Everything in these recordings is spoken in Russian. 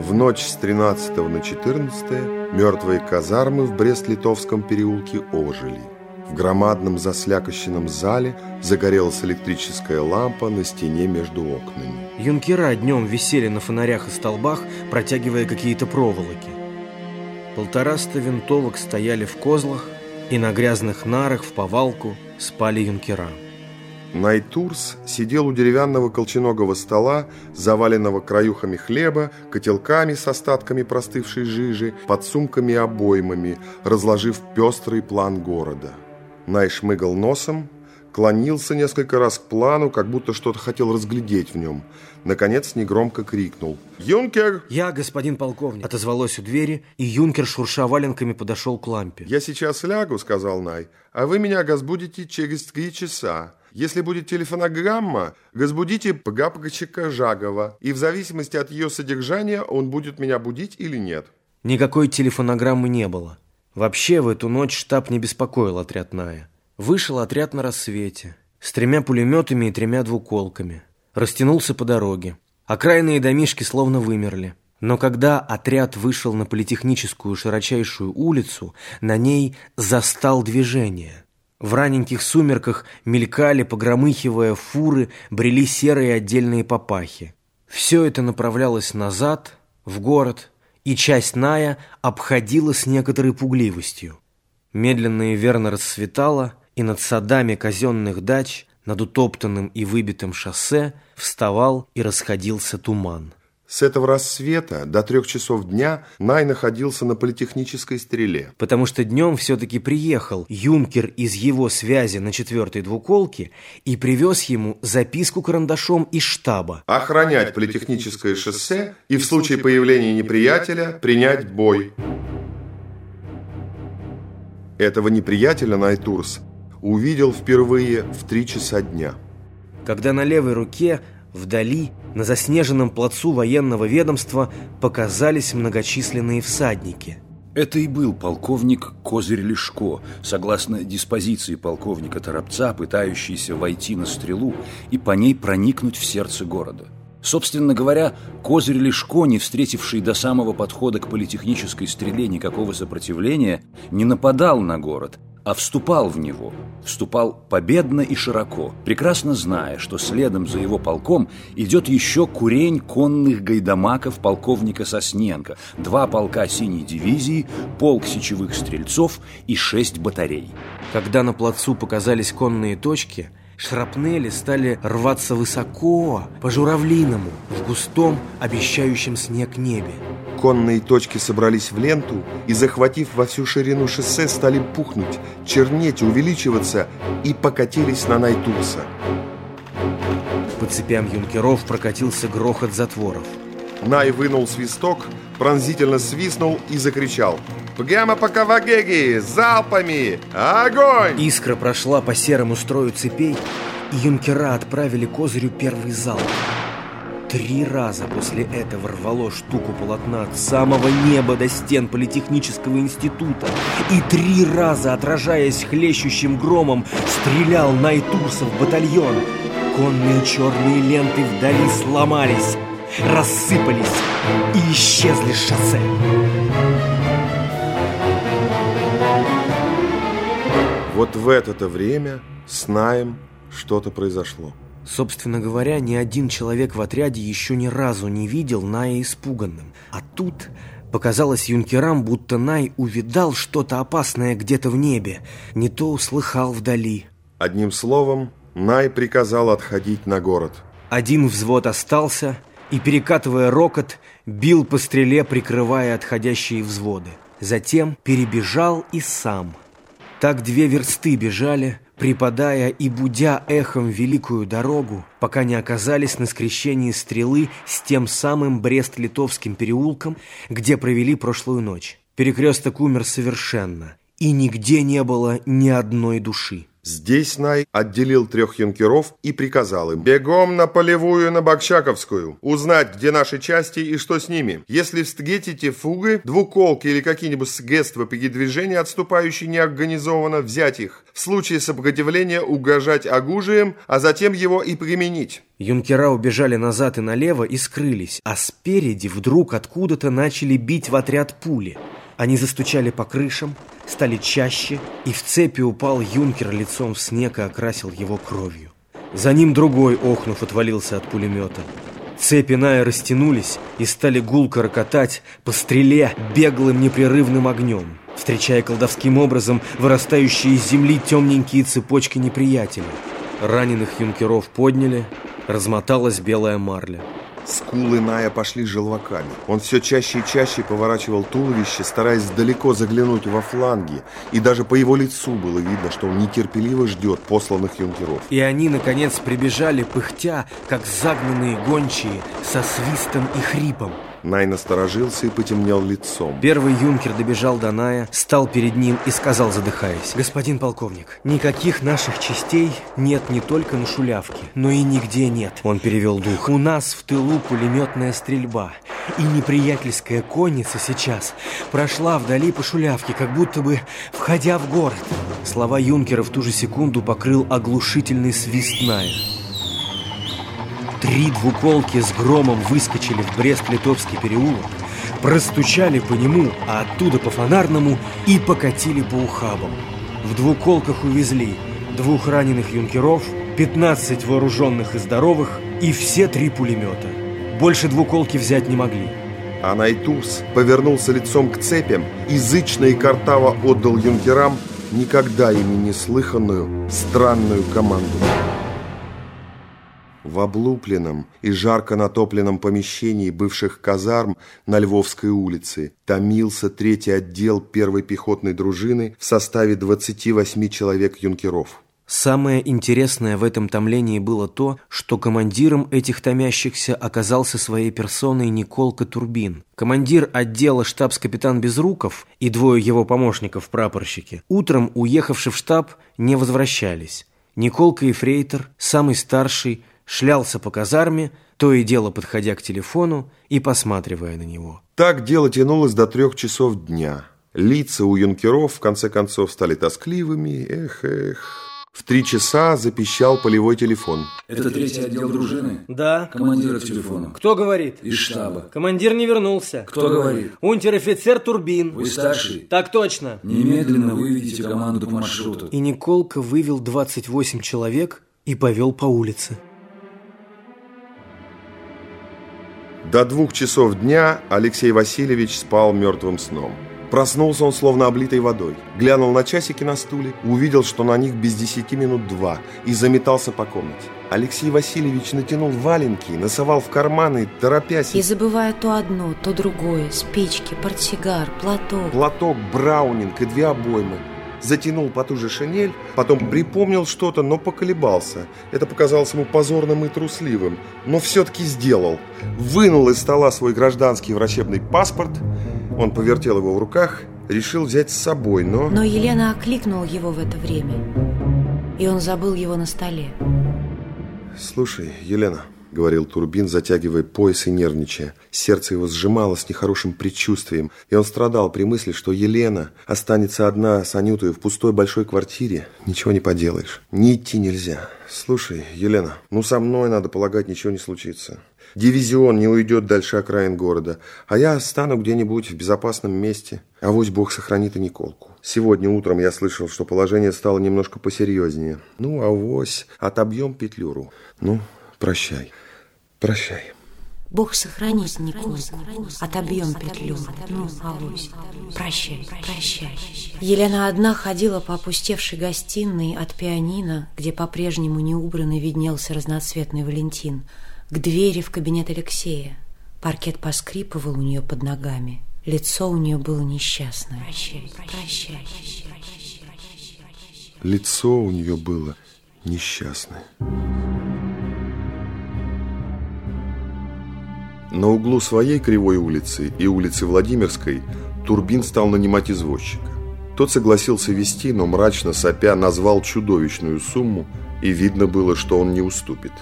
В ночь с 13 на 14 мертвые казармы в Брест-Литовском переулке ожили. В громадном заслякощенном зале загорелась электрическая лампа на стене между окнами. Юнкера днем висели на фонарях и столбах, протягивая какие-то проволоки. Полтораста винтовок стояли в козлах, и на грязных нарах в повалку спали юнкера. Найтурс сидел у деревянного колченогого стола, заваленного краюхами хлеба, котелками с остатками простывшей жижи, подсумками и обоймами, разложив пестрый план города. Най шмыгал носом, клонился несколько раз к плану, как будто что-то хотел разглядеть в нем. Наконец негромко крикнул «Юнкер!» «Я, господин полковник!» Отозвалось у двери, и юнкер, шурша валенками, подошел к лампе. «Я сейчас лягу», — сказал Най, «а вы меня разбудите через три часа. Если будет телефонограмма, разбудите Пгапгачика Жагова, и в зависимости от ее содержания он будет меня будить или нет». Никакой телефонограммы не было. Вообще в эту ночь штаб не беспокоил отряд Ная. Вышел отряд на рассвете, с тремя пулеметами и тремя двуколками. Растянулся по дороге. Окраинные домишки словно вымерли. Но когда отряд вышел на политехническую широчайшую улицу, на ней застал движение. В раненьких сумерках мелькали, погромыхивая фуры, брели серые отдельные папахи. Все это направлялось назад, в город, и часть Ная обходила с некоторой пугливостью. Медленно и верно расцветало, и над садами казенных дач, над утоптанным и выбитым шоссе вставал и расходился туман. С этого рассвета до трех часов дня Най находился на политехнической стреле. Потому что днем все-таки приехал юнкер из его связи на четвертой двуколке и привез ему записку карандашом из штаба. Охранять политехническое шоссе и в случае появления неприятеля принять бой. Этого неприятеля Найтурс увидел впервые в три часа дня. Когда на левой руке Вдали, на заснеженном плацу военного ведомства, показались многочисленные всадники. Это и был полковник Козырь Лешко, согласно диспозиции полковника Торопца, пытающийся войти на стрелу и по ней проникнуть в сердце города. Собственно говоря, Козырь Лешко, не встретивший до самого подхода к политехнической стреле никакого сопротивления, не нападал на город, а вступал в него. Вступал победно и широко, прекрасно зная, что следом за его полком идет еще курень конных гайдамаков полковника Сосненко, два полка синей дивизии, полк сечевых стрельцов и шесть батарей. Когда на плацу показались конные точки – Шрапнели стали рваться высоко, по-журавлиному, в густом, обещающем снег небе. Конные точки собрались в ленту и, захватив во всю ширину шоссе, стали пухнуть, чернеть, увеличиваться и покатились на Найтурса. По цепям юнкеров прокатился грохот затворов. Най вынул свисток, пронзительно свистнул и закричал «Прямо по Кавагеги! Залпами! Огонь!» Искра прошла по серому строю цепей, и юнкера отправили Козырю первый залп. Три раза после этого рвало штуку полотна от самого неба до стен Политехнического института. И три раза, отражаясь хлещущим громом, стрелял Найтурсов батальон. Конные черные ленты вдали сломались, рассыпались и исчезли с шоссе. Вот в это-то время с Наем что-то произошло. Собственно говоря, ни один человек в отряде еще ни разу не видел Ная испуганным. А тут показалось юнкерам, будто Най увидал что-то опасное где-то в небе, не то услыхал вдали. Одним словом, Най приказал отходить на город. Один взвод остался и, перекатывая рокот, бил по стреле, прикрывая отходящие взводы. Затем перебежал и сам – так две версты бежали, припадая и будя эхом великую дорогу, пока не оказались на скрещении стрелы с тем самым Брест-Литовским переулком, где провели прошлую ночь. Перекресток умер совершенно, и нигде не было ни одной души. Здесь Най отделил трех юнкеров и приказал им «Бегом на полевую на Бакчаковскую, узнать, где наши части и что с ними. Если встретите фугы, двуколки или какие-нибудь средства передвижения, отступающие неорганизованно, взять их. В случае сопротивления угрожать оружием, а затем его и применить». Юнкера убежали назад и налево и скрылись, а спереди вдруг откуда-то начали бить в отряд пули. Они застучали по крышам, стали чаще, и в цепи упал юнкер лицом в снег и окрасил его кровью. За ним другой, охнув, отвалился от пулемета. Цепи Ная растянулись и стали гулко рокотать по стреле беглым непрерывным огнем, встречая колдовским образом вырастающие из земли темненькие цепочки неприятеля. Раненых юнкеров подняли, размоталась белая марля. Скулы Ная пошли желваками. Он все чаще и чаще поворачивал туловище, стараясь далеко заглянуть во фланги. И даже по его лицу было видно, что он нетерпеливо ждет посланных юнкеров. И они, наконец, прибежали, пыхтя, как загнанные гончие, со свистом и хрипом. Най насторожился и потемнел лицом. Первый юнкер добежал до Ная, стал перед ним и сказал, задыхаясь, «Господин полковник, никаких наших частей нет не только на Шулявке, но и нигде нет». Он перевел дух. «У нас в тылу пулеметная стрельба, и неприятельская конница сейчас прошла вдали по Шулявке, как будто бы входя в город». Слова юнкера в ту же секунду покрыл оглушительный свист Ная. Три двуколки с громом выскочили в Брест-Литовский переулок, простучали по нему, а оттуда по фонарному и покатили по ухабам. В двуколках увезли двух раненых юнкеров, 15 вооруженных и здоровых и все три пулемета. Больше двуколки взять не могли. А Найтурс повернулся лицом к цепям и зычно и картаво отдал юнкерам никогда ими не слыханную странную команду. В облупленном и жарко натопленном помещении бывших казарм на Львовской улице томился третий отдел первой пехотной дружины в составе 28 человек-юнкеров. Самое интересное в этом томлении было то, что командиром этих томящихся оказался своей персоной Николка Турбин. Командир отдела штабс-капитан Безруков и двое его помощников-прапорщики утром, уехавши в штаб, не возвращались. Николка и Фрейтер, самый старший, шлялся по казарме, то и дело подходя к телефону и посматривая на него. Так дело тянулось до трех часов дня. Лица у юнкеров в конце концов стали тоскливыми. Эх, эх. В три часа запищал полевой телефон. Это третий отдел дружины? Да. Командира к телефону. Кто говорит? Из штаба. Командир не вернулся. Кто говорит? Унтер-офицер Турбин. Вы старший? Так точно. Немедленно выведите команду по маршруту. И Николка вывел 28 человек и повел по улице. До двух часов дня Алексей Васильевич спал мертвым сном. Проснулся он словно облитой водой. Глянул на часики на стуле, увидел, что на них без десяти минут два, и заметался по комнате. Алексей Васильевич натянул валенки, носовал в карманы, торопясь... И забывая то одно, то другое, спички, портсигар, платок. Платок, браунинг и две обоймы. Затянул потуже шинель, потом припомнил что-то, но поколебался. Это показалось ему позорным и трусливым, но все-таки сделал. Вынул из стола свой гражданский врачебный паспорт, он повертел его в руках, решил взять с собой, но... Но Елена окликнула его в это время, и он забыл его на столе. «Слушай, Елена», — говорил Турбин, затягивая пояс и нервничая. Сердце его сжимало с нехорошим предчувствием, и он страдал при мысли, что Елена останется одна с Анютой в пустой большой квартире. Ничего не поделаешь. Не идти нельзя. «Слушай, Елена, ну со мной, надо полагать, ничего не случится. Дивизион не уйдет дальше окраин города, а я стану где-нибудь в безопасном месте. Авось Бог сохранит и Николку. Сегодня утром я слышал, что положение стало немножко посерьезнее. Ну, авось, отобьем петлюру. Ну, прощай, прощай». Бог сохранит Николку, отобьем петлю, ну, авось, прощай, прощай. Елена одна ходила по опустевшей гостиной от пианино, где по-прежнему неубранно виднелся разноцветный Валентин, к двери в кабинет Алексея. Паркет поскрипывал у нее под ногами. Лицо у нее было несчастное. Прощай, прощай. Лицо у нее было несчастное. На углу своей кривой улицы и улицы Владимирской Турбин стал нанимать извозчика. Тот согласился вести, но мрачно сопя назвал чудовищную сумму, и видно было, что он не уступит.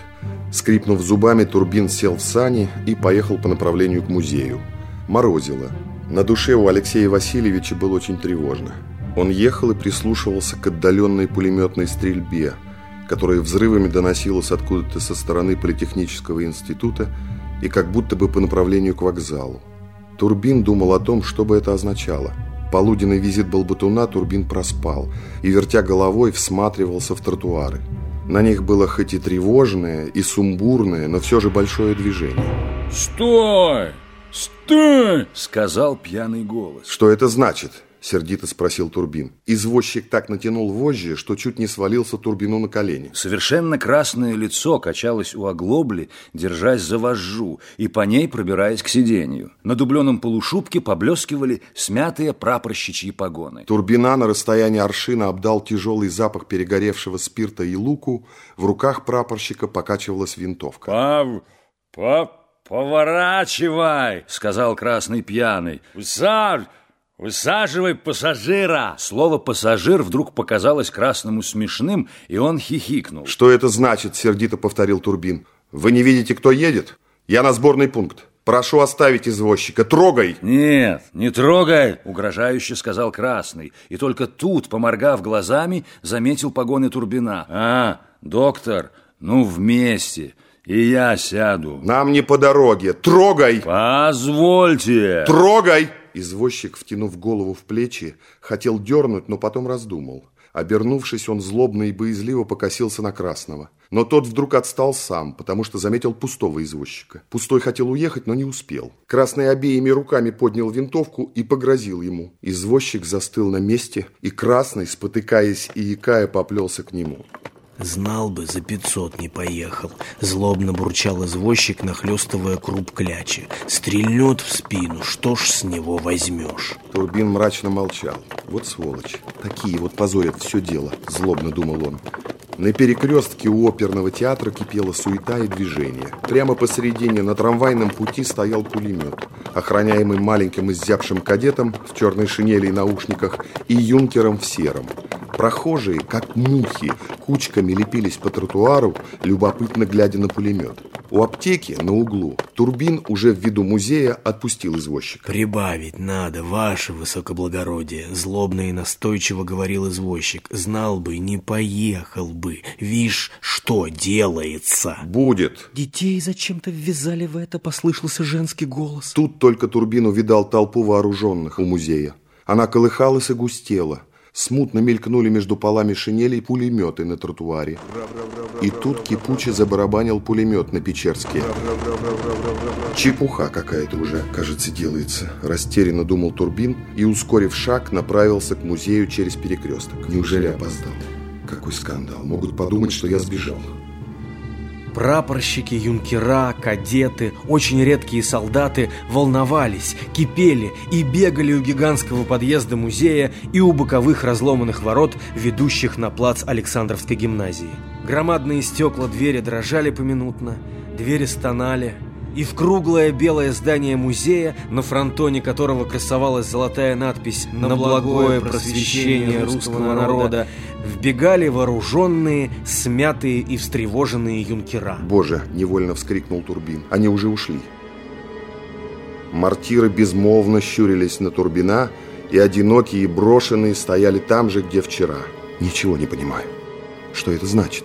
Скрипнув зубами, Турбин сел в сани и поехал по направлению к музею. Морозило. На душе у Алексея Васильевича было очень тревожно. Он ехал и прислушивался к отдаленной пулеметной стрельбе, которая взрывами доносилась откуда-то со стороны Политехнического института и как будто бы по направлению к вокзалу. Турбин думал о том, что бы это означало. Полуденный визит Балбатуна Турбин проспал и, вертя головой, всматривался в тротуары. На них было хоть и тревожное, и сумбурное, но все же большое движение. «Стой! Стой!» — сказал пьяный голос. «Что это значит?» – сердито спросил Турбин. Извозчик так натянул вожжи, что чуть не свалился Турбину на колени. Совершенно красное лицо качалось у оглобли, держась за вожжу, и по ней пробираясь к сиденью. На дубленом полушубке поблескивали смятые прапорщичьи погоны. Турбина на расстоянии аршина обдал тяжелый запах перегоревшего спирта и луку. В руках прапорщика покачивалась винтовка. «Пав... пап... «Поворачивай!» — сказал красный пьяный. «Усажь! «Высаживай пассажира!» Слово «пассажир» вдруг показалось красному смешным, и он хихикнул. «Что это значит?» – сердито повторил Турбин. «Вы не видите, кто едет? Я на сборный пункт. Прошу оставить извозчика. Трогай!» «Нет, не трогай!» – угрожающе сказал Красный. И только тут, поморгав глазами, заметил погоны Турбина. «А, доктор, ну вместе!» И я сяду. Нам не по дороге. Трогай! Позвольте! Трогай! Извозчик, втянув голову в плечи, хотел дернуть, но потом раздумал. Обернувшись, он злобно и боязливо покосился на Красного. Но тот вдруг отстал сам, потому что заметил пустого извозчика. Пустой хотел уехать, но не успел. Красный обеими руками поднял винтовку и погрозил ему. Извозчик застыл на месте, и Красный, спотыкаясь и икая, поплелся к нему. Знал бы, за пятьсот не поехал. Злобно бурчал извозчик, нахлестывая круп клячи. Стрельнет в спину, что ж с него возьмешь? Турбин мрачно молчал. Вот сволочь. Такие вот позорят все дело, злобно думал он. На перекрестке у оперного театра кипела суета и движение. Прямо посередине на трамвайном пути стоял пулемет, охраняемый маленьким изябшим кадетом в черной шинели и наушниках и юнкером в сером. Прохожие, как мухи, кучками лепились по тротуару, любопытно глядя на пулемет. У аптеки на углу Турбин уже в виду музея отпустил извозчика. «Прибавить надо, ваше высокоблагородие», — злобно и настойчиво говорил извозчик. «Знал бы, не поехал бы. Вишь, что делается». «Будет». «Детей зачем-то ввязали в это?» — послышался женский голос. Тут только Турбин увидал толпу вооруженных у музея. Она колыхалась и густела. Смутно мелькнули между полами шинелей пулеметы на тротуаре. И тут кипуче забарабанил пулемет на Печерске. Чепуха какая-то уже, кажется, делается. Растерянно думал Турбин и, ускорив шаг, направился к музею через перекресток. Неужели опоздал? Какой скандал. Могут подумать, что я сбежал. Прапорщики, юнкера, кадеты, очень редкие солдаты волновались, кипели и бегали у гигантского подъезда музея и у боковых разломанных ворот, ведущих на плац Александровской гимназии. Громадные стекла двери дрожали поминутно, двери стонали, и в круглое белое здание музея, на фронтоне которого красовалась золотая надпись «На благое просвещение русского народа», вбегали вооруженные, смятые и встревоженные юнкера. «Боже!» – невольно вскрикнул Турбин. «Они уже ушли». Мортиры безмолвно щурились на Турбина, и одинокие и брошенные стояли там же, где вчера. Ничего не понимаю. Что это значит?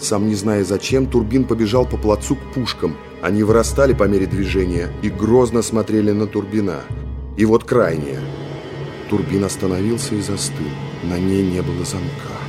Сам не зная зачем, Турбин побежал по плацу к пушкам. Они вырастали по мере движения и грозно смотрели на Турбина. И вот крайнее. Турбин остановился и застыл. На ней не было замка.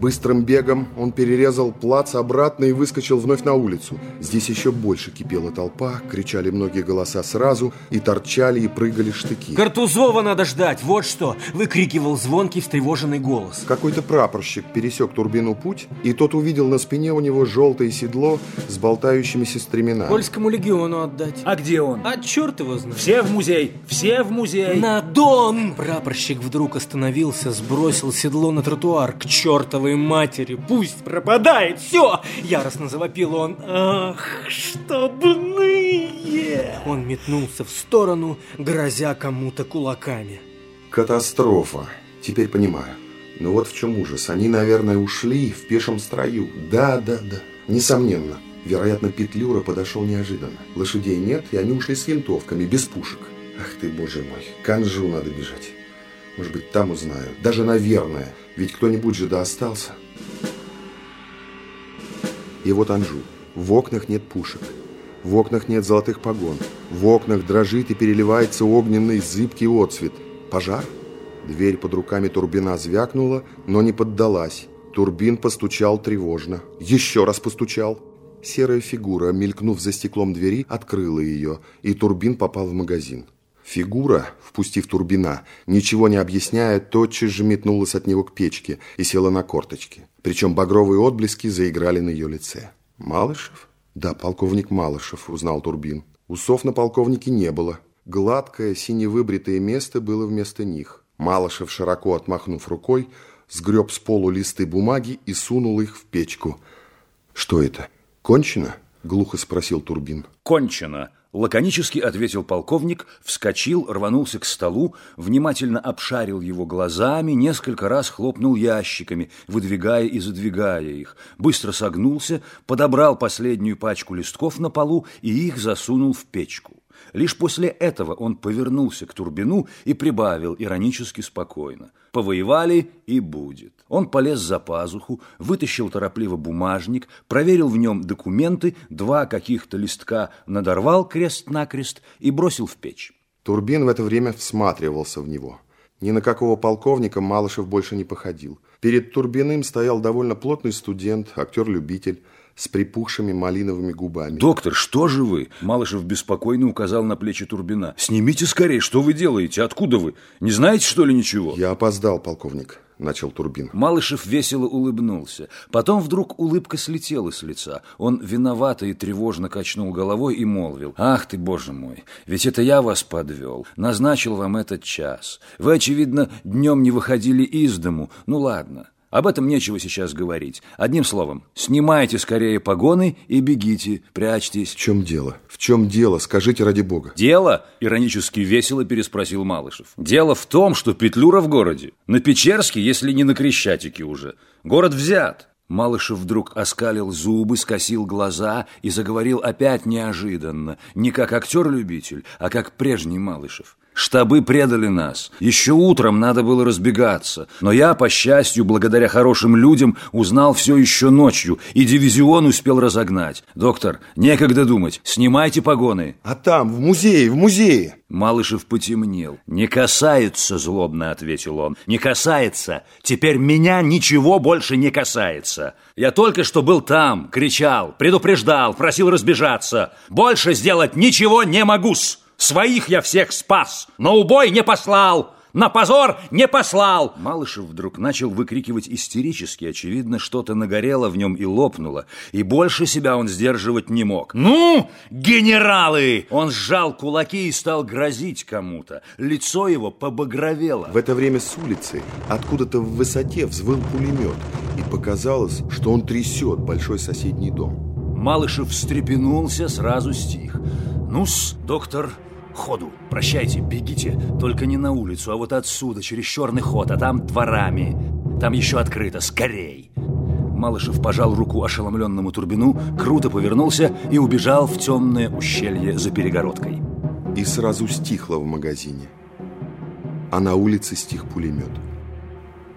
Быстрым бегом он перерезал плац обратно и выскочил вновь на улицу. Здесь еще больше кипела толпа, кричали многие голоса сразу, и торчали и прыгали штыки. «Картузова надо ждать, вот что!» – выкрикивал звонкий встревоженный голос. Какой-то прапорщик пересек Турбину путь, и тот увидел на спине у него желтое седло с болтающимися стременами. Польскому легиону отдать. А где он? А черт его знает. Все в музей! Все в музей! На Дон! Прапорщик вдруг остановился, сбросил седло на тротуар к чертовой чертовой матери, пусть пропадает все!» Яростно завопил он. «Ах, штабные!» Он метнулся в сторону, грозя кому-то кулаками. Катастрофа. Теперь понимаю. Но вот в чем ужас. Они, наверное, ушли в пешем строю. Да, да, да. Несомненно. Вероятно, Петлюра подошел неожиданно. Лошадей нет, и они ушли с винтовками, без пушек. Ах ты, боже мой, к Анжу надо бежать. Может быть, там узнаю. Даже, наверное. Ведь кто-нибудь же да остался. И вот Анжу. В окнах нет пушек. В окнах нет золотых погон. В окнах дрожит и переливается огненный зыбкий отцвет. Пожар? Дверь под руками Турбина звякнула, но не поддалась. Турбин постучал тревожно. Еще раз постучал. Серая фигура, мелькнув за стеклом двери, открыла ее, и Турбин попал в магазин. Фигура, впустив Турбина, ничего не объясняя, тотчас же метнулась от него к печке и села на корточки. Причем багровые отблески заиграли на ее лице. «Малышев?» «Да, полковник Малышев», — узнал Турбин. Усов на полковнике не было. Гладкое, синевыбритое место было вместо них. Малышев, широко отмахнув рукой, сгреб с полу листы бумаги и сунул их в печку. «Что это? Кончено?» — глухо спросил Турбин. «Кончено!» Лаконически ответил полковник, вскочил, рванулся к столу, внимательно обшарил его глазами, несколько раз хлопнул ящиками, выдвигая и задвигая их, быстро согнулся, подобрал последнюю пачку листков на полу и их засунул в печку. Лишь после этого он повернулся к Турбину и прибавил иронически спокойно. «Повоевали и будет». Он полез за пазуху, вытащил торопливо бумажник, проверил в нем документы, два каких-то листка надорвал крест-накрест и бросил в печь. Турбин в это время всматривался в него. Ни на какого полковника Малышев больше не походил. Перед Турбиным стоял довольно плотный студент, актер-любитель, с припухшими малиновыми губами. «Доктор, что же вы?» Малышев беспокойно указал на плечи Турбина. «Снимите скорее, что вы делаете? Откуда вы? Не знаете, что ли, ничего?» «Я опоздал, полковник», — начал Турбин. Малышев весело улыбнулся. Потом вдруг улыбка слетела с лица. Он виновато и тревожно качнул головой и молвил. «Ах ты, боже мой, ведь это я вас подвел. Назначил вам этот час. Вы, очевидно, днем не выходили из дому. Ну ладно». Об этом нечего сейчас говорить. Одним словом, снимайте скорее погоны и бегите, прячьтесь. В чем дело? В чем дело? Скажите ради бога. Дело? Иронически весело переспросил Малышев. Дело в том, что Петлюра в городе. На Печерске, если не на Крещатике уже. Город взят. Малышев вдруг оскалил зубы, скосил глаза и заговорил опять неожиданно, не как актер-любитель, а как прежний Малышев. Штабы предали нас. Еще утром надо было разбегаться. Но я, по счастью, благодаря хорошим людям, узнал все еще ночью, и дивизион успел разогнать. Доктор, некогда думать. Снимайте погоны. А там, в музее, в музее. Малышев потемнел. «Не касается», — злобно ответил он. «Не касается. Теперь меня ничего больше не касается. Я только что был там, кричал, предупреждал, просил разбежаться. Больше сделать ничего не могу-с». Своих я всех спас, но убой не послал, на позор не послал!» Малышев вдруг начал выкрикивать истерически. Очевидно, что-то нагорело в нем и лопнуло. И больше себя он сдерживать не мог. «Ну, генералы!» Он сжал кулаки и стал грозить кому-то. Лицо его побагровело. В это время с улицы откуда-то в высоте взвыл пулемет. И показалось, что он трясет большой соседний дом. Малышев встрепенулся, сразу стих. «Ну-с, доктор, ходу. Прощайте, бегите. Только не на улицу, а вот отсюда, через черный ход, а там дворами. Там еще открыто. Скорей!» Малышев пожал руку ошеломленному Турбину, круто повернулся и убежал в темное ущелье за перегородкой. И сразу стихло в магазине. А на улице стих пулемет.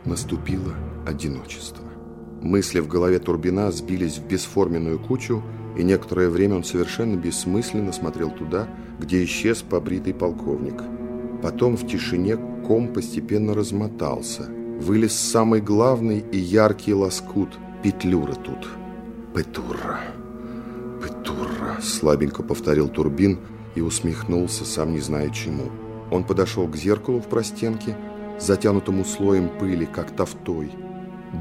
Наступило одиночество. Мысли в голове Турбина сбились в бесформенную кучу, и некоторое время он совершенно бессмысленно смотрел туда, где исчез побритый полковник. Потом в тишине ком постепенно размотался. Вылез самый главный и яркий лоскут – петлюра тут. «Петура, Петура», – слабенько повторил Турбин и усмехнулся, сам не зная чему. Он подошел к зеркалу в простенке, затянутому слоем пыли, как тофтой.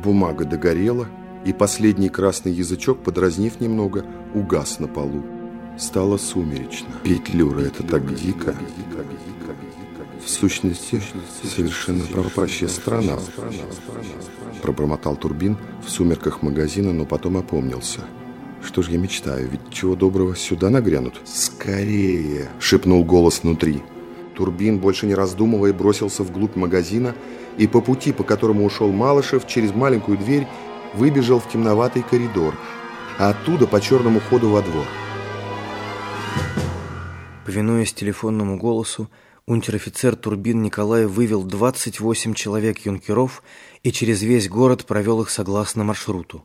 Бумага догорела – и последний красный язычок, подразнив немного, угас на полу. Стало сумеречно. Петлюра, это так дико. В сущности, совершенно пропащая страна. Пробормотал Турбин в сумерках магазина, но потом опомнился. Что ж я мечтаю, ведь чего доброго сюда нагрянут? Скорее, шепнул голос внутри. Турбин, больше не раздумывая, бросился вглубь магазина и по пути, по которому ушел Малышев, через маленькую дверь выбежал в темноватый коридор, а оттуда по черному ходу во двор. Повинуясь телефонному голосу, унтер-офицер Турбин Николай вывел 28 человек-юнкеров и через весь город провел их согласно маршруту.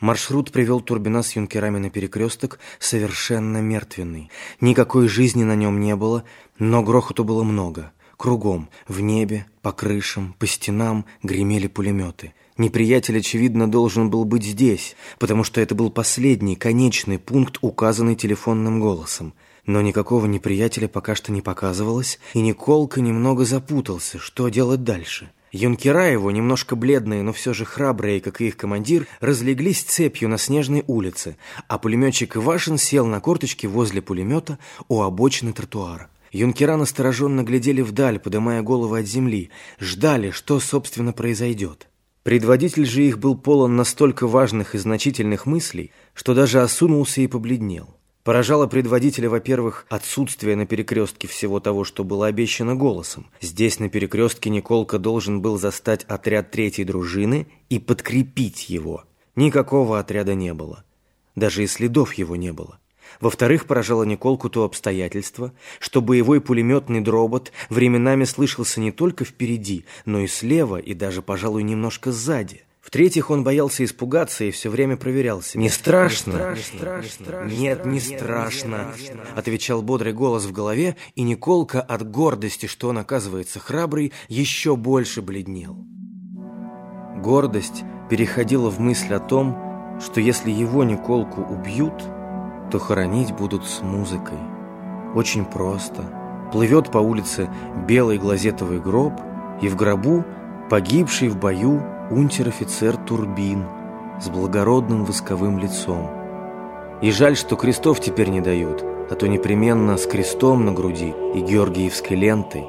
Маршрут привел Турбина с юнкерами на перекресток, совершенно мертвенный. Никакой жизни на нем не было, но грохоту было много. Кругом, в небе, по крышам, по стенам гремели пулеметы. Неприятель, очевидно, должен был быть здесь, потому что это был последний, конечный пункт, указанный телефонным голосом. Но никакого неприятеля пока что не показывалось, и Николка немного запутался, что делать дальше. Юнкера его, немножко бледные, но все же храбрые, как и их командир, разлеглись цепью на снежной улице, а пулеметчик Ивашин сел на корточки возле пулемета у обочины тротуара. Юнкера настороженно глядели вдаль, поднимая головы от земли, ждали, что, собственно, произойдет. Предводитель же их был полон настолько важных и значительных мыслей, что даже осунулся и побледнел. Поражало предводителя, во-первых, отсутствие на перекрестке всего того, что было обещано голосом. Здесь на перекрестке Николка должен был застать отряд третьей дружины и подкрепить его. Никакого отряда не было. Даже и следов его не было. Во-вторых, поражало Николку то обстоятельство, что боевой пулеметный дробот временами слышался не только впереди, но и слева, и даже, пожалуй, немножко сзади. В-третьих, он боялся испугаться и все время проверялся. «Не страшно?» Не страшно. «Нет, не страшно», — отвечал бодрый голос в голове, и Николка от гордости, что он оказывается храбрый, еще больше бледнел. Гордость переходила в мысль о том, что если его Николку убьют, то хоронить будут с музыкой. Очень просто. Плывет по улице белый глазетовый гроб, и в гробу погибший в бою унтер-офицер Турбин с благородным восковым лицом. И жаль, что крестов теперь не дают, а то непременно с крестом на груди и георгиевской лентой.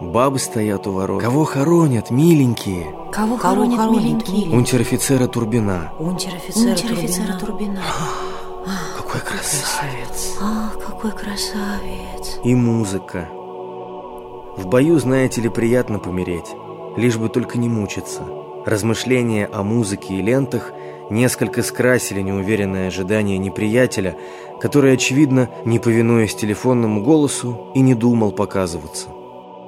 Бабы стоят у ворот. Кого хоронят, миленькие? Кого хоронят, миленькие? Унтер-офицера Турбина. Унтер-офицера Турбина. Турбина. Какой красавец. Ах, какой красавец. И музыка. В бою, знаете ли, приятно помереть, лишь бы только не мучиться. Размышления о музыке и лентах несколько скрасили неуверенное ожидание неприятеля, который, очевидно, не повинуясь телефонному голосу, и не думал показываться.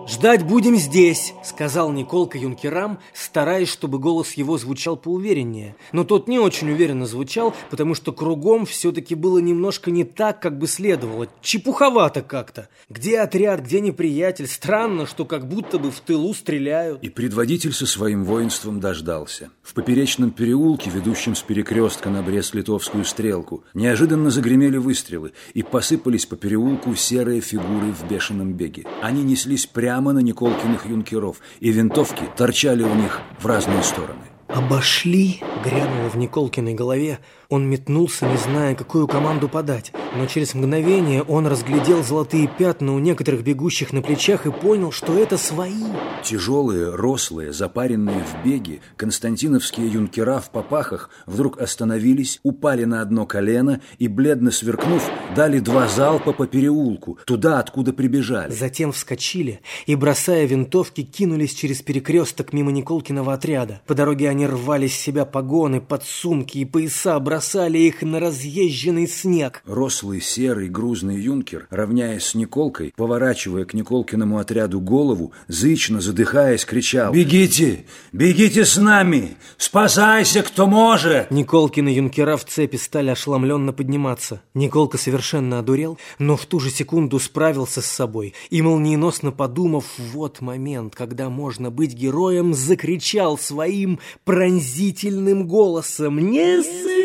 «Ждать будем здесь», — сказал Николка юнкерам, стараясь, чтобы голос его звучал поувереннее. Но тот не очень уверенно звучал, потому что кругом все-таки было немножко не так, как бы следовало. Чепуховато как-то. Где отряд, где неприятель. Странно, что как будто бы в тылу стреляют. И предводитель со своим воинством дождался. В поперечном переулке, ведущем с перекрестка на Брест-Литовскую стрелку, неожиданно загремели выстрелы, и посыпались по переулку серые фигуры в бешеном беге. Они неслись прямо на Николкиных юнкеров, и винтовки торчали у них в разные стороны. «Обошли!» — грянуло в Николкиной голове. Он метнулся, не зная, какую команду подать. Но через мгновение он разглядел золотые пятна у некоторых бегущих на плечах и понял, что это свои. Тяжелые, рослые, запаренные в беге, константиновские юнкера в попахах вдруг остановились, упали на одно колено и, бледно сверкнув, дали два залпа по переулку, туда, откуда прибежали. Затем вскочили и, бросая винтовки, кинулись через перекресток мимо Николкиного отряда. По дороге они рвали с себя погоны, подсумки и пояса, бросали их на разъезженный снег. Рослый, серый, грузный юнкер, равняясь с Николкой, поворачивая к Николкиному отряду голову, зычно, задыхаясь, кричал «Бегите! Бегите с нами! Спасайся, кто может!» Николкины юнкера в цепи стали ошеломленно подниматься. Николка совершенно одурел, но в ту же секунду справился с собой и, молниеносно подумав, вот момент, когда можно быть героем, закричал своим пронзительным голосом «Не сметь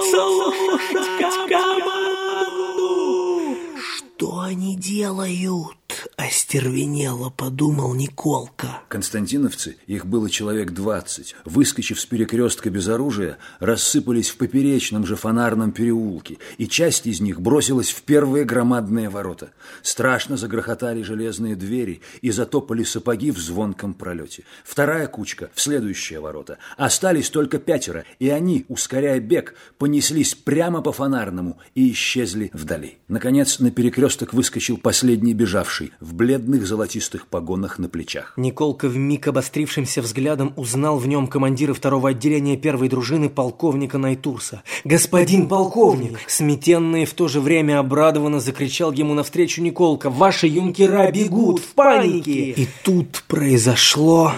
Слушать команду!» «Что они делают?» – остервенело, подумал Николка. Константиновцы, их было человек двадцать, выскочив с перекрестка без оружия, рассыпались в поперечном же фонарном переулке, и часть из них бросилась в первые громадные ворота. Страшно загрохотали железные двери и затопали сапоги в звонком пролете. Вторая кучка в следующие ворота. Остались только пятеро, и они, ускоряя бег, понеслись прямо по фонарному и исчезли вдали. Наконец, на перекресток выскочил последний бежавший в бледных золотистых погонах на плечах. Николка вмиг обострившимся взглядом узнал в нем командира второго отделения первой дружины полковника Найтурса. «Господин полковник!» Сметенно и в то же время обрадованно закричал ему навстречу Николка. «Ваши юнкера бегут в панике!» И тут произошло...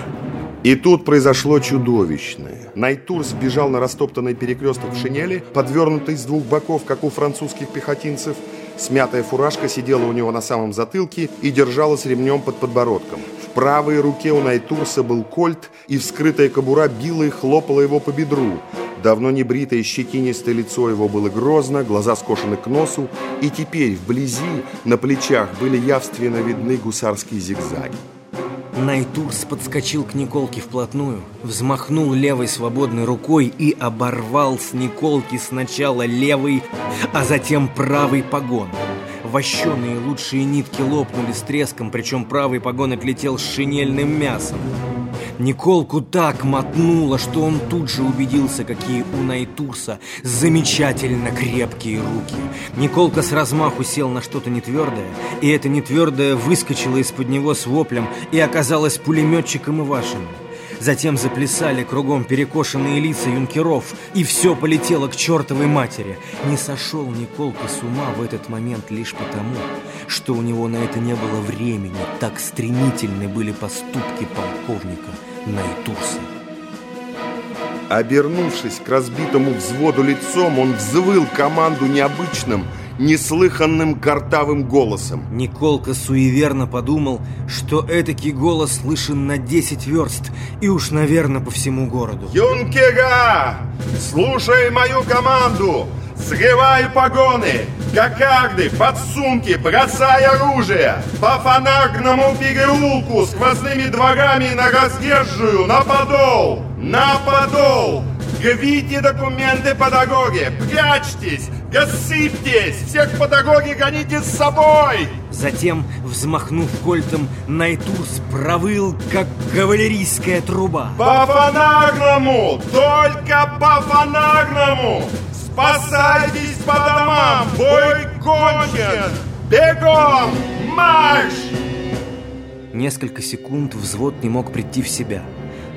И тут произошло чудовищное. Найтурс бежал на растоптанный перекресток в шинели, подвернутый с двух боков, как у французских пехотинцев. Смятая фуражка сидела у него на самом затылке и держалась ремнем под подбородком. В правой руке у Найтурса был кольт, и вскрытая кобура била и хлопала его по бедру. Давно не бритое щетинистое лицо его было грозно, глаза скошены к носу, и теперь вблизи на плечах были явственно видны гусарские зигзаги. Найтурс подскочил к Николке вплотную, взмахнул левой свободной рукой и оборвал с Николки сначала левый, а затем правый погон. Вощеные лучшие нитки лопнули с треском, причем правый погон отлетел с шинельным мясом. Николку так мотнуло, что он тут же убедился, какие у Найтурса замечательно крепкие руки. Николка с размаху сел на что-то нетвердое, и это нетвердое выскочило из-под него с воплем и оказалось пулеметчиком Ивашиным. Затем заплясали кругом перекошенные лица юнкеров, и все полетело к чертовой матери. Не сошел Николка с ума в этот момент лишь потому, что у него на это не было времени. Так стремительны были поступки полковника Найтурса. Обернувшись к разбитому взводу лицом, он взвыл команду необычным, неслыханным картавым голосом. Николка суеверно подумал, что этакий голос слышен на 10 верст и уж, наверное, по всему городу. Юнкера! Слушай мою команду! Срывай погоны! Кокарды, подсумки, бросай оружие! По фонарному переулку, сквозными дворами на разъезжую, на подол! На подол! Гвите документы по дороге! Прячьтесь! Рассыпьтесь! Всех по дороге гоните с собой! Затем, взмахнув кольтом, Найтурс провыл, как кавалерийская труба. По фонарному! Только по фонарному! Спасайтесь по домам! Бой кончен! Бегом! Марш! Несколько секунд взвод не мог прийти в себя.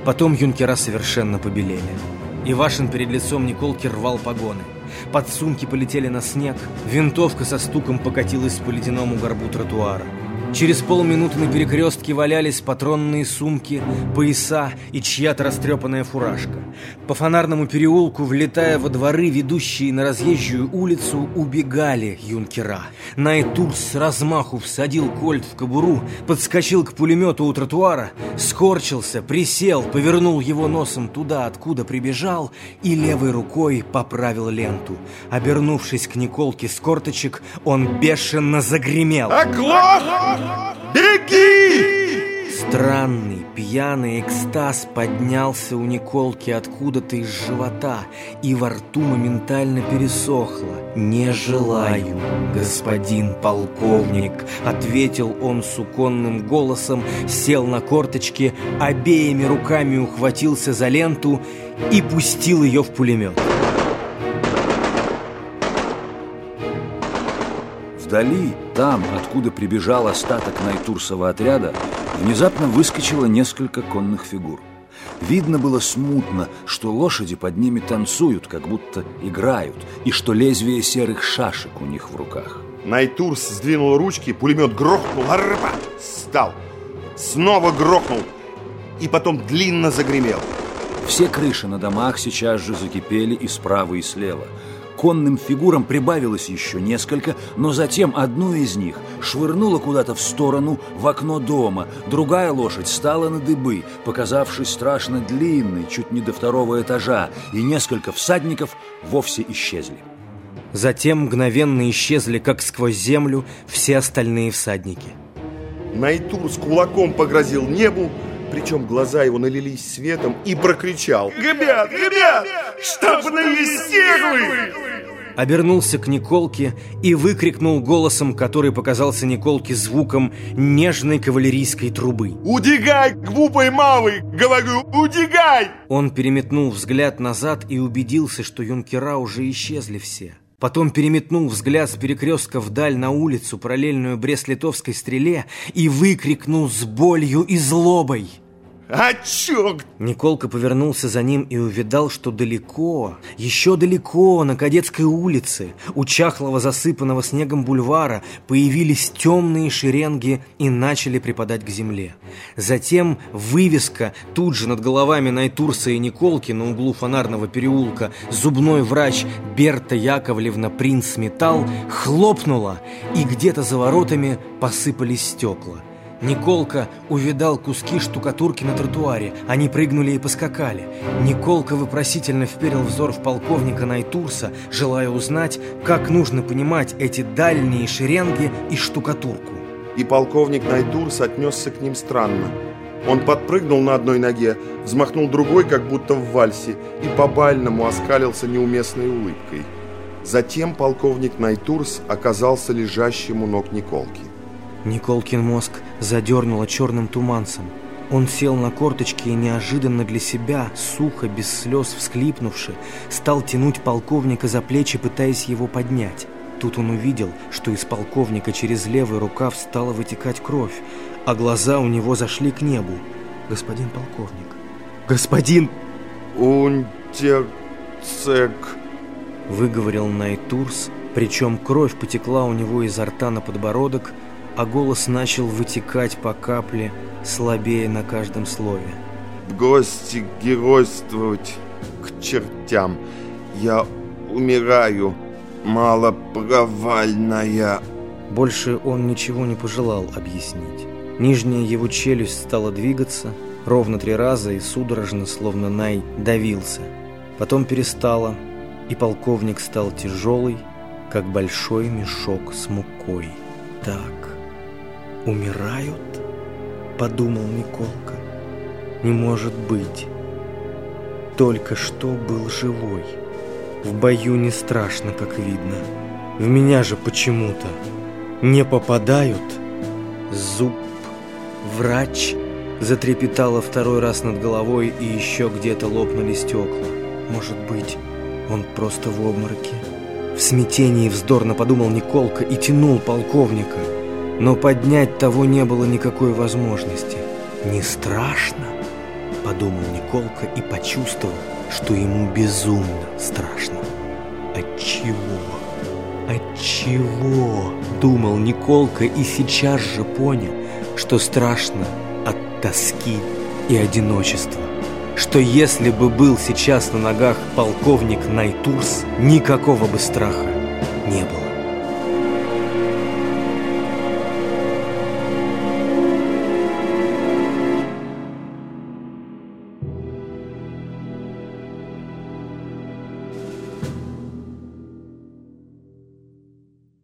Потом юнкера совершенно побелели. Ивашин перед лицом Николки рвал погоны. Подсумки полетели на снег, винтовка со стуком покатилась по ледяному горбу тротуара. Через полминуты на перекрестке валялись патронные сумки, пояса и чья-то растрепанная фуражка. По фонарному переулку, влетая во дворы, ведущие на разъезжую улицу, убегали юнкера. Найтурс с размаху всадил кольт в кобуру, подскочил к пулемету у тротуара, скорчился, присел, повернул его носом туда, откуда прибежал, и левой рукой поправил ленту. Обернувшись к Николке с корточек, он бешено загремел. Оглох! Беги! Странный, пьяный экстаз поднялся у Николки откуда-то из живота, и во рту моментально пересохло. «Не желаю, господин полковник», — ответил он суконным голосом, сел на корточки, обеими руками ухватился за ленту и пустил ее в пулемет. Вдали, там, откуда прибежал остаток Найтурсова отряда, внезапно выскочило несколько конных фигур. Видно было смутно, что лошади под ними танцуют, как будто играют, и что лезвие серых шашек у них в руках. Найтурс сдвинул ручки, пулемет грохнул, арпа, стал, снова грохнул и потом длинно загремел. Все крыши на домах сейчас же закипели и справа, и слева – Конным фигурам прибавилось еще несколько, но затем одну из них швырнуло куда-то в сторону, в окно дома. Другая лошадь стала на дыбы, показавшись страшно длинной, чуть не до второго этажа, и несколько всадников вовсе исчезли. Затем мгновенно исчезли, как сквозь землю, все остальные всадники. Найтур с кулаком погрозил небу, причем глаза его налились светом и прокричал «Ребят, ребят, штабные стеглы!» Обернулся к Николке и выкрикнул голосом, который показался Николке звуком нежной кавалерийской трубы. «Удигай, глупый малый! Говорю, удигай!» Он переметнул взгляд назад и убедился, что юнкера уже исчезли все. Потом переметнул взгляд с перекрестка вдаль на улицу, параллельную Брест-Литовской стреле, и выкрикнул с болью и злобой – а черт! Николка повернулся за ним и увидал, что далеко, еще далеко, на Кадетской улице, у чахлого засыпанного снегом бульвара, появились темные шеренги и начали припадать к земле. Затем вывеска тут же над головами Найтурса и Николки на углу фонарного переулка «Зубной врач Берта Яковлевна Принц Металл» хлопнула, и где-то за воротами посыпались стекла. Николка увидал куски штукатурки на тротуаре. Они прыгнули и поскакали. Николка вопросительно вперил взор в полковника Найтурса, желая узнать, как нужно понимать эти дальние шеренги и штукатурку. И полковник Найтурс отнесся к ним странно. Он подпрыгнул на одной ноге, взмахнул другой, как будто в вальсе, и по-бальному оскалился неуместной улыбкой. Затем полковник Найтурс оказался лежащим у ног Николки. Николкин мозг задернуло черным туманцем. Он сел на корточки и неожиданно для себя, сухо, без слез всхлипнувши, стал тянуть полковника за плечи, пытаясь его поднять. Тут он увидел, что из полковника через левый рукав стала вытекать кровь, а глаза у него зашли к небу. «Господин полковник! Господин...» «Унтерцек...» Выговорил Найтурс, причем кровь потекла у него изо рта на подбородок, а голос начал вытекать по капле, слабее на каждом слове. «В гости геройствовать к чертям. Я умираю, малопровальная». Больше он ничего не пожелал объяснить. Нижняя его челюсть стала двигаться, ровно три раза и судорожно, словно Най, давился. Потом перестала, и полковник стал тяжелый, как большой мешок с мукой. Так, умирают?» — подумал Николка. «Не может быть. Только что был живой. В бою не страшно, как видно. В меня же почему-то не попадают. Зуб, врач...» Затрепетало второй раз над головой, и еще где-то лопнули стекла. Может быть, он просто в обмороке? В смятении вздорно подумал Николка и тянул полковника – но поднять того не было никакой возможности. «Не страшно?» – подумал Николка и почувствовал, что ему безумно страшно. «Отчего? Отчего?» – думал Николка и сейчас же понял, что страшно от тоски и одиночества. Что если бы был сейчас на ногах полковник Найтурс, никакого бы страха не было.